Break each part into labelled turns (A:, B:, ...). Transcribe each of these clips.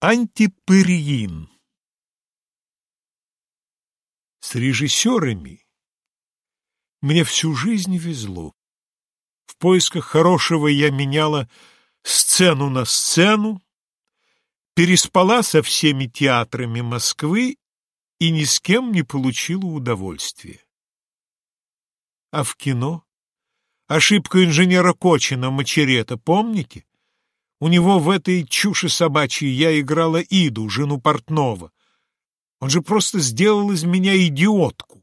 A: Антипыриин С режиссерами мне всю жизнь везло. В поисках хорошего я меняла сцену на сцену, переспала со всеми театрами Москвы и ни с кем не получила удовольствия. А в кино? Ошибка инженера Кочина Мачерета, помните? У него в этой чуши собачьей я играла Иду, жену портного. Он же просто сделал из меня идиотку.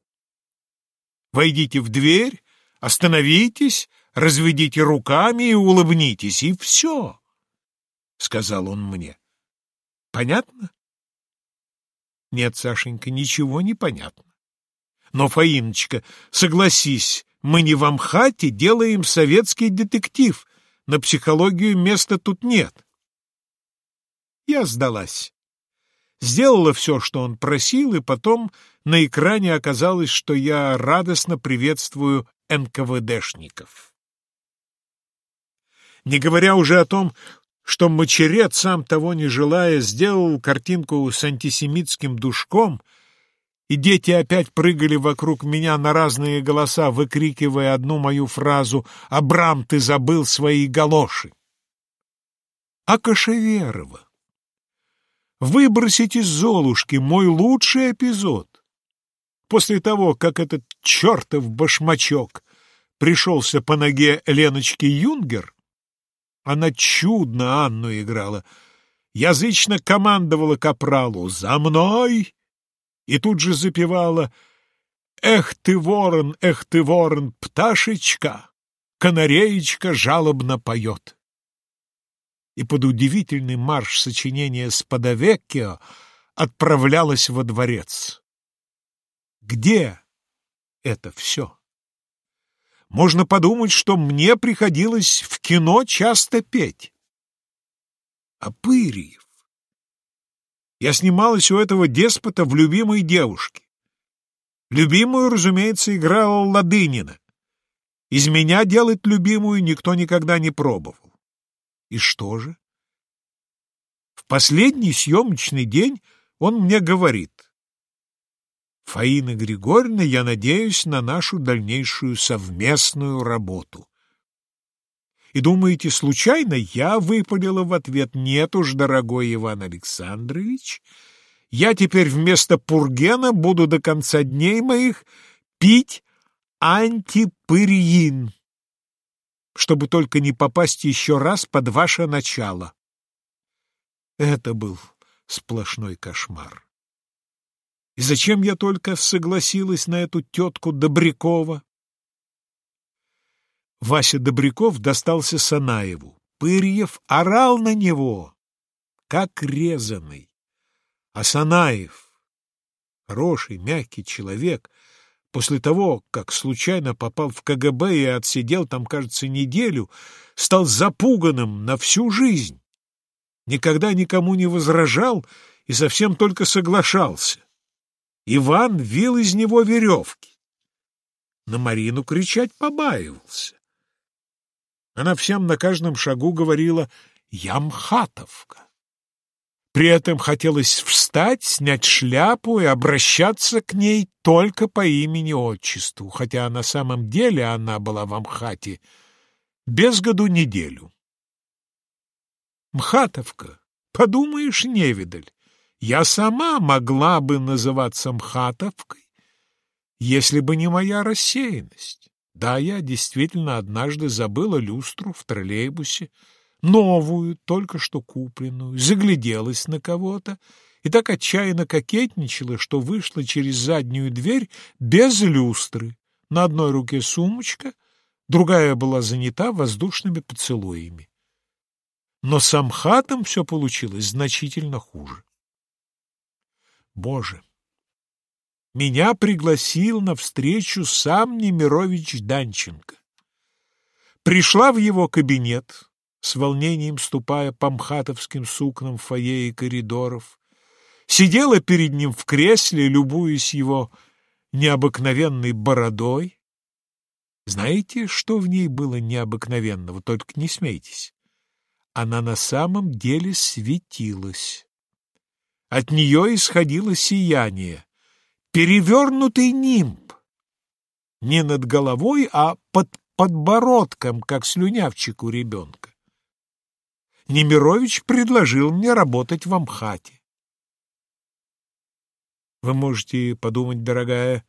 A: Войдите в дверь, остановитесь, разведите руками и улыбнитесь, и все, — сказал он мне. Понятно? Нет, Сашенька, ничего не понятно. Но, Фаиночка, согласись, мы не в Амхате делаем советский детектив. На психологию места тут нет. Я сдалась. Сделала все, что он просил, и потом на экране оказалось, что я радостно приветствую НКВДшников. Не говоря уже о том, что Мочерет, сам того не желая, сделал картинку с антисемитским душком, и дети опять прыгали вокруг меня на разные голоса, выкрикивая одну мою фразу «Абрам, ты забыл свои галоши!» А Кашеверова? Выбросить из Золушки мой лучший эпизод. После того, как этот чертов башмачок пришелся по ноге Леночки Юнгер, она чудно Анну играла, язычно командовала капралу «За мной!» И тут же запевала «Эх ты, ворон, эх ты, ворон, пташечка, канареечка жалобно поет». И под удивительный марш сочинения «Спадовеккио» отправлялась во дворец. Где это все? Можно подумать, что мне приходилось в кино часто петь. А Пырьев? Я снималась у этого деспота в «Любимой девушке». Любимую, разумеется, играла Ладынина. Из меня делать любимую никто никогда не пробовал. И что же? В последний съемочный день он мне говорит, Фаина Григорьевна, я надеюсь на нашу дальнейшую совместную работу. И думаете, случайно я выпалила в ответ «Нет уж, дорогой Иван Александрович, я теперь вместо пургена буду до конца дней моих пить антипыриин, чтобы только не попасть еще раз под ваше начало». Это был сплошной кошмар. И зачем я только согласилась на эту тетку Добрякова? Вася Добряков достался Санаеву. Пырьев орал на него, как резанный. А Санаев, хороший, мягкий человек, после того, как случайно попал в КГБ и отсидел там, кажется, неделю, стал запуганным на всю жизнь. Никогда никому не возражал и совсем только соглашался. Иван вил из него веревки. На Марину кричать побаивался. Она всем на каждом шагу говорила «Ямхатовка». При этом хотелось встать, снять шляпу и обращаться к ней только по имени-отчеству, хотя на самом деле она была в Амхате без году неделю. Мхатовка, подумаешь, невидаль, я сама могла бы называться Мхатовкой, если бы не моя рассеянность. Да, я действительно однажды забыла люстру в троллейбусе, новую, только что купленную, загляделась на кого-то и так отчаянно кокетничала, что вышла через заднюю дверь без люстры. На одной руке сумочка, другая была занята воздушными поцелуями. Но с Амхатом все получилось значительно хуже. Боже! Меня пригласил на встречу сам Немирович Данченко. Пришла в его кабинет, с волнением ступая по мхатовским сукнам фойе и коридоров, сидела перед ним в кресле, любуясь его необыкновенной бородой. Знаете, что в ней было необыкновенного? Только не смейтесь. Она на самом деле светилась. От нее исходило сияние, перевернутый нимб. Не над головой, а под подбородком, как слюнявчик у ребенка. Немирович предложил мне работать в Амхате. Вы можете подумать, дорогая,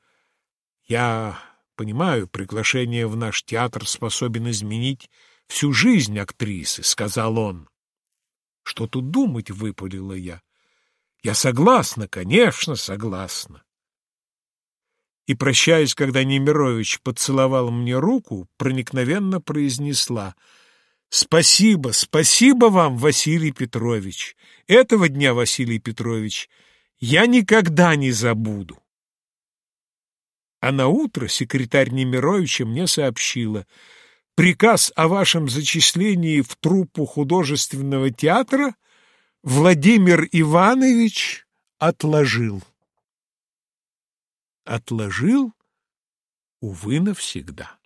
A: я понимаю, приглашение в наш театр способен изменить всю жизнь актрисы, — сказал он. Что тут думать, — выпалила я. Я согласна, конечно, согласна. И, прощаясь, когда Немирович поцеловал мне руку, проникновенно произнесла «Спасибо, спасибо вам, Василий Петрович! Этого дня, Василий Петрович, я никогда не забуду!» А на утро секретарь Немировича мне сообщила «Приказ о вашем зачислении в труппу художественного театра Владимир Иванович отложил» отложил, увы, навсегда.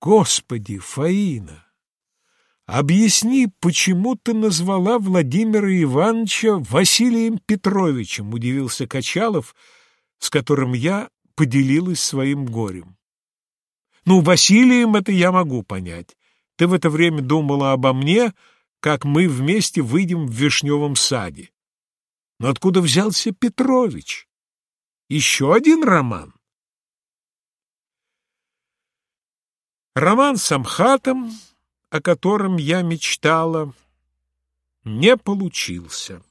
A: Господи, Фаина, объясни, почему ты назвала Владимира Ивановича Василием Петровичем, удивился Качалов, с которым я поделилась своим горем. Ну, Василием это я могу понять. Ты в это время думала обо мне, как мы вместе выйдем в вишневом саде. Но откуда взялся Петрович? Еще один роман. Роман с Амхатом, о котором я мечтала, не получился.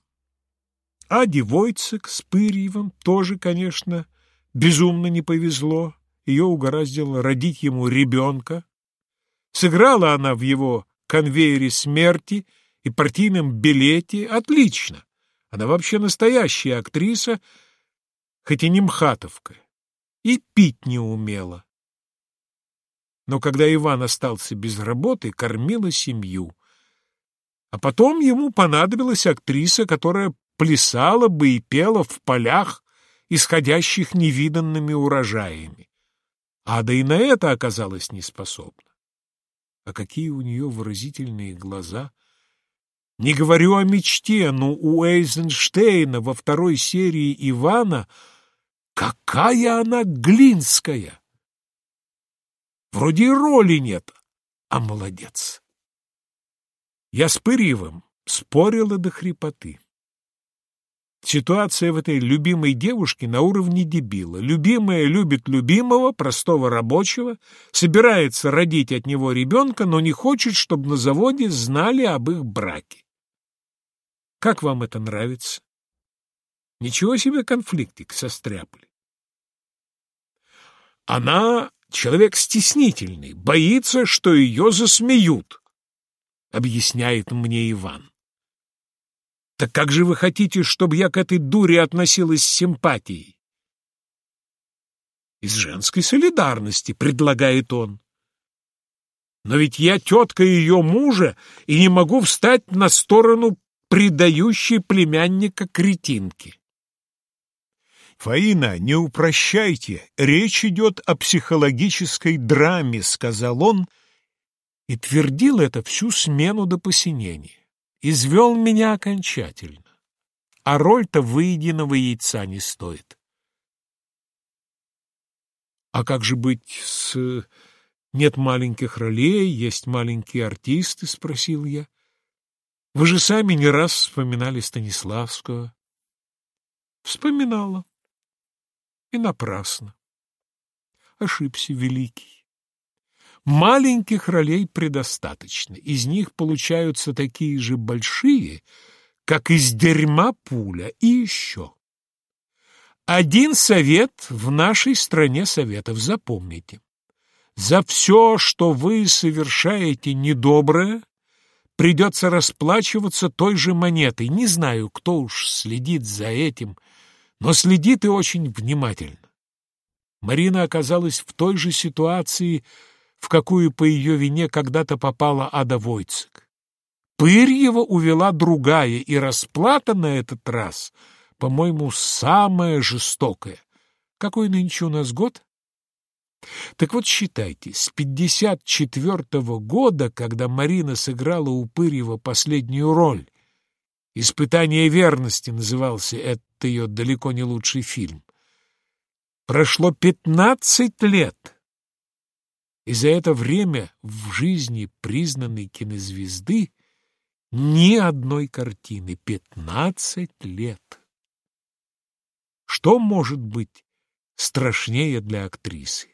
A: А Девойцек с Пырьевым тоже, конечно, безумно не повезло. Ее угораздило родить ему ребенка. Сыграла она в его конвейере смерти и партийном билете отлично. Она вообще настоящая актриса — хоть и не мхатовка, и пить не умела. Но когда Иван остался без работы, кормила семью. А потом ему понадобилась актриса, которая плясала бы и пела в полях, исходящих невиданными урожаями. Ада и на это оказалась неспособна. А какие у нее выразительные глаза! Не говорю о мечте, но у Эйзенштейна во второй серии Ивана — Какая она глинская! Вроде и роли нет, а молодец. Я с Пырьевым спорила до хрипоты. Ситуация в этой любимой девушке на уровне дебила. Любимая любит любимого, простого рабочего, собирается родить от него ребенка, но не хочет, чтобы на заводе знали об их браке. Как вам это нравится? Ничего себе конфликтик состряпали. Она человек стеснительный, боится, что ее засмеют, объясняет мне Иван. Так как же вы хотите, чтобы я к этой дуре относилась с симпатией? Из женской солидарности, предлагает он. Но ведь я тетка ее мужа и не могу встать на сторону предающей племянника кретинки. «Фаина, не упрощайте, речь идет о психологической драме», — сказал он, и твердил это всю смену до посинения. Извел меня окончательно, а роль-то выеденного яйца не стоит. «А как же быть с... нет маленьких ролей, есть маленькие артисты?» — спросил я. «Вы же сами не раз вспоминали Станиславского». «Вспоминала. И напрасно. Ошибся великий. Маленьких ролей предостаточно. Из них получаются такие же большие, как из дерьма пуля. И еще. Один совет в нашей стране советов, запомните. За все, что вы совершаете недоброе, придется расплачиваться той же монетой. Не знаю, кто уж следит за этим, — но следит и очень внимательно. Марина оказалась в той же ситуации, в какую по ее вине когда-то попала Ада Войцек. Пырьева увела другая, и расплата на этот раз, по-моему, самая жестокая. Какой нынче у нас год? Так вот считайте, с 54 -го года, когда Марина сыграла у Пырьева последнюю роль, «Испытание верности» назывался этот ее далеко не лучший фильм. Прошло пятнадцать лет, и за это время в жизни признанной кинозвезды ни одной картины. Пятнадцать лет. Что может быть страшнее для актрисы?